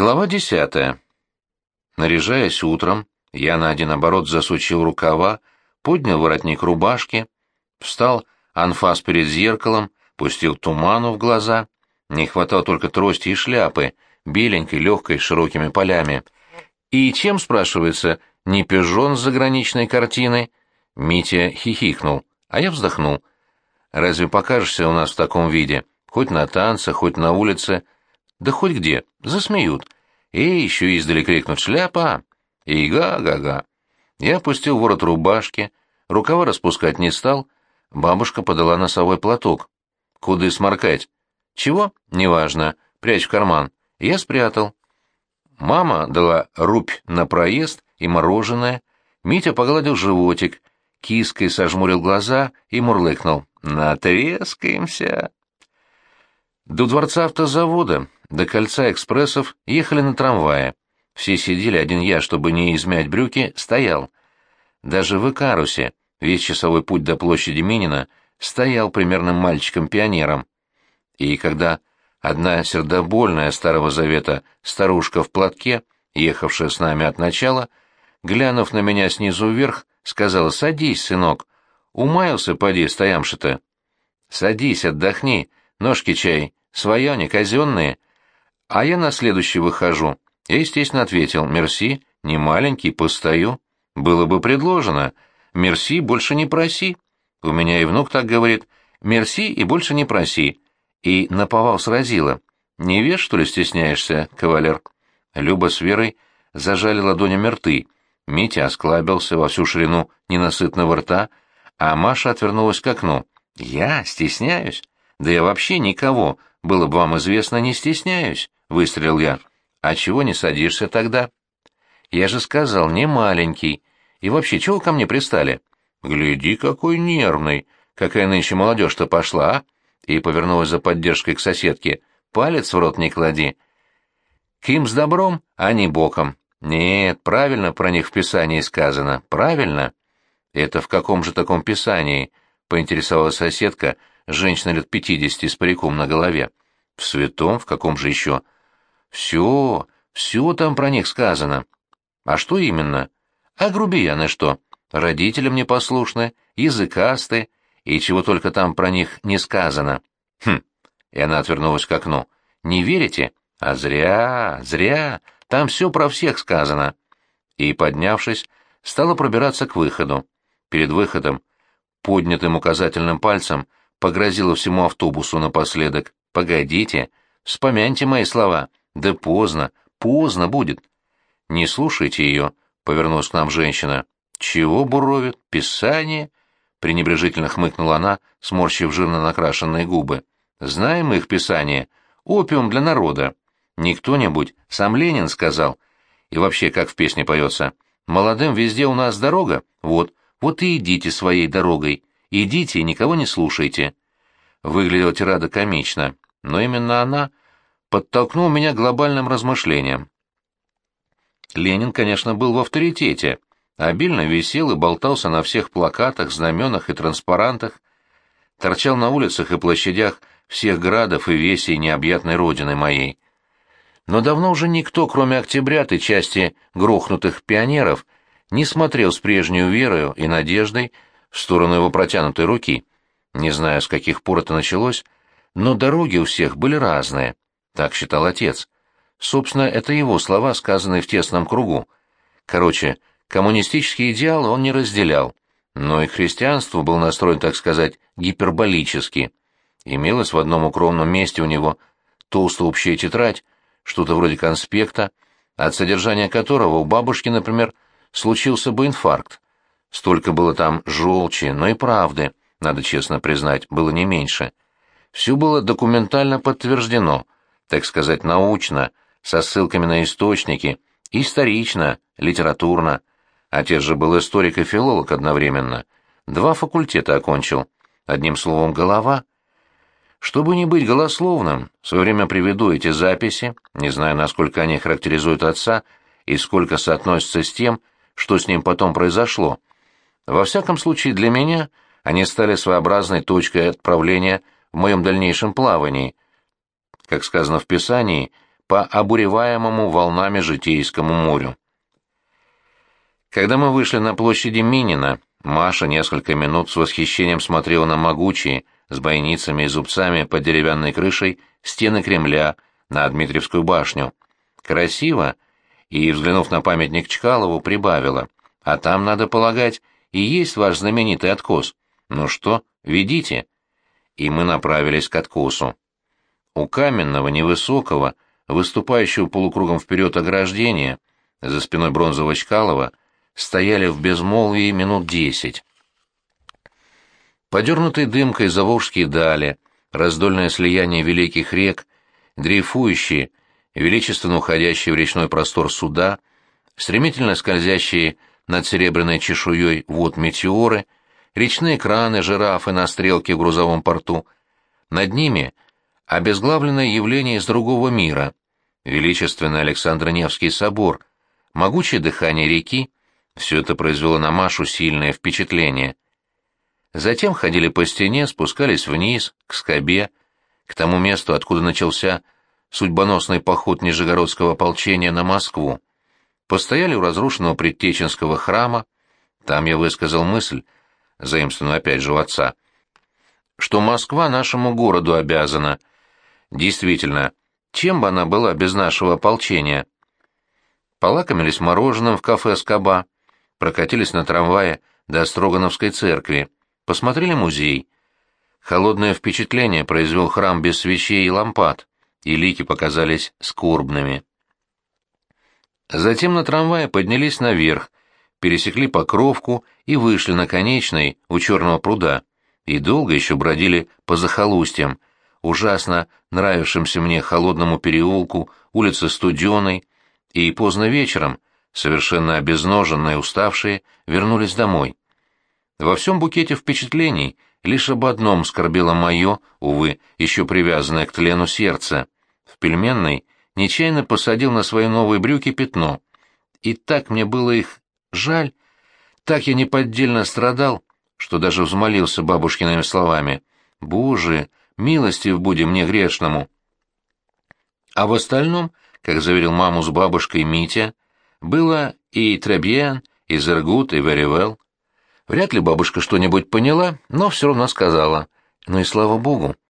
Глава десятая. Наряжаясь утром, я на один оборот засучил рукава, поднял воротник рубашки, встал анфас перед зеркалом, пустил туману в глаза. Не хватало только трости и шляпы, беленькой, легкой, с широкими полями. И чем, спрашивается, не пижон с заграничной картины? Митя хихикнул, а я вздохнул. Разве покажешься у нас в таком виде? Хоть на танцах, хоть на улице — да хоть где, засмеют. И еще издали крикнут «Шляпа!» и «Га-га-га!». Я опустил ворот рубашки, рукава распускать не стал, бабушка подала носовой платок. «Куды сморкать?» «Чего?» «Неважно. Прячь в карман». Я спрятал. Мама дала рубь на проезд и мороженое. Митя погладил животик, киской сожмурил глаза и мурлыкнул. «Натрескаемся!» До дворца автозавода до кольца экспрессов ехали на трамвае. Все сидели, один я, чтобы не измять брюки, стоял. Даже в Икарусе, весь часовой путь до площади Минина, стоял примерным мальчиком-пионером. И когда одна сердобольная Старого Завета старушка в платке, ехавшая с нами от начала, глянув на меня снизу вверх, сказала «Садись, сынок, умаялся, поди, стоямши-то». «Садись, отдохни, ножки чай, свое, не казенные», а я на следующий выхожу. Я, естественно, ответил, «Мерси, не маленький, постою». Было бы предложено, «Мерси, больше не проси». У меня и внук так говорит, «Мерси и больше не проси». И наповал сразила. «Не вешь, что ли, стесняешься, кавалер?» Люба с Верой зажали ладонями рты. Митя осклабился во всю ширину ненасытного рта, а Маша отвернулась к окну. «Я стесняюсь? Да я вообще никого, было бы вам известно, не стесняюсь выстрелил я. «А чего не садишься тогда?» «Я же сказал, не маленький. И вообще, чего ко мне пристали?» «Гляди, какой нервный! Какая нынче молодежь-то пошла, а?» И повернулась за поддержкой к соседке. «Палец в рот не клади». «Ким с добром, а не боком». «Нет, правильно про них в Писании сказано. Правильно». «Это в каком же таком Писании?» — поинтересовалась соседка, женщина лет пятидесяти с париком на голове. «В святом? В каком же еще?» Все, все там про них сказано. А что именно? А грубияны что? Родителям непослушны, языкасты, и чего только там про них не сказано. Хм, и она отвернулась к окну. Не верите? А зря, зря, там все про всех сказано. И, поднявшись, стала пробираться к выходу. Перед выходом, поднятым указательным пальцем, погрозила всему автобусу напоследок. «Погодите, вспомяньте мои слова. Да поздно, поздно будет. Не слушайте ее, повернулась к нам женщина. Чего буровит? Писание? пренебрежительно хмыкнула она, сморщив жирно накрашенные губы. Знаем мы их писание. Опиум для народа. Не кто-нибудь, сам Ленин сказал. И вообще, как в песне поется. Молодым везде у нас дорога. Вот, вот и идите своей дорогой. Идите и никого не слушайте. Выглядела тирада комично, но именно она подтолкнул меня глобальным размышлениям. Ленин, конечно, был в авторитете, обильно висел и болтался на всех плакатах, знаменах и транспарантах, торчал на улицах и площадях всех градов и весей необъятной родины моей. Но давно уже никто, кроме октябрят и части грохнутых пионеров, не смотрел с прежней верою и надеждой в сторону его протянутой руки. Не знаю, с каких пор это началось, но дороги у всех были разные. Так считал отец. Собственно, это его слова, сказанные в тесном кругу. Короче, коммунистические идеалы он не разделял, но и христианство был настроен, так сказать, гиперболически. Имелось в одном укромном месте у него толстая общая тетрадь, что-то вроде конспекта, от содержания которого у бабушки, например, случился бы инфаркт. Столько было там желчи, но и правды, надо честно признать, было не меньше. Все было документально подтверждено — так сказать, научно, со ссылками на источники, исторично, литературно. Отец же был историк и филолог одновременно. Два факультета окончил. Одним словом, голова. Чтобы не быть голословным, в свое время приведу эти записи, не знаю, насколько они характеризуют отца и сколько соотносятся с тем, что с ним потом произошло. Во всяком случае, для меня они стали своеобразной точкой отправления в моем дальнейшем плавании — как сказано в Писании, по обуреваемому волнами житейскому морю. Когда мы вышли на площади Минина, Маша несколько минут с восхищением смотрела на могучие, с бойницами и зубцами под деревянной крышей, стены Кремля, на Дмитриевскую башню. Красиво, и, взглянув на памятник Чкалову, прибавила. А там, надо полагать, и есть ваш знаменитый откос. Ну что, ведите. И мы направились к откосу. У каменного, невысокого, выступающего полукругом вперед ограждения, за спиной бронзового Чкалова, стояли в безмолвии минут десять. Подернутые дымкой заволжские дали, раздольное слияние великих рек, дрейфующие, величественно уходящие в речной простор суда, стремительно скользящие над серебряной чешуей вод метеоры, речные краны, жирафы на стрелке в грузовом порту. Над ними обезглавленное явление из другого мира, величественный Александро-Невский собор, могучее дыхание реки, все это произвело на Машу сильное впечатление. Затем ходили по стене, спускались вниз, к скобе, к тому месту, откуда начался судьбоносный поход Нижегородского ополчения на Москву. Постояли у разрушенного предтеченского храма, там я высказал мысль, заимствованную опять же у отца, что Москва нашему городу обязана. Действительно, чем бы она была без нашего ополчения? Полакомились мороженым в кафе «Скоба», прокатились на трамвае до Строгановской церкви, посмотрели музей. Холодное впечатление произвел храм без свечей и лампад и лики показались скорбными. Затем на трамвае поднялись наверх, пересекли Покровку и вышли на конечной у Черного пруда, и долго еще бродили по захолустьям, ужасно нравившимся мне холодному переулку, улице Студеной, и поздно вечером, совершенно обезноженные, уставшие, вернулись домой. Во всем букете впечатлений — Лишь об одном скорбело мое, увы, еще привязанное к тлену сердце. В пельменной нечаянно посадил на свои новые брюки пятно. И так мне было их жаль, так я неподдельно страдал, что даже взмолился бабушкиными словами. «Боже, милостив буди мне грешному!» А в остальном, как заверил маму с бабушкой Митя, было и Требьен, и Зергут, и Веривелл. Вряд ли бабушка что-нибудь поняла, но все равно сказала. Ну и слава богу,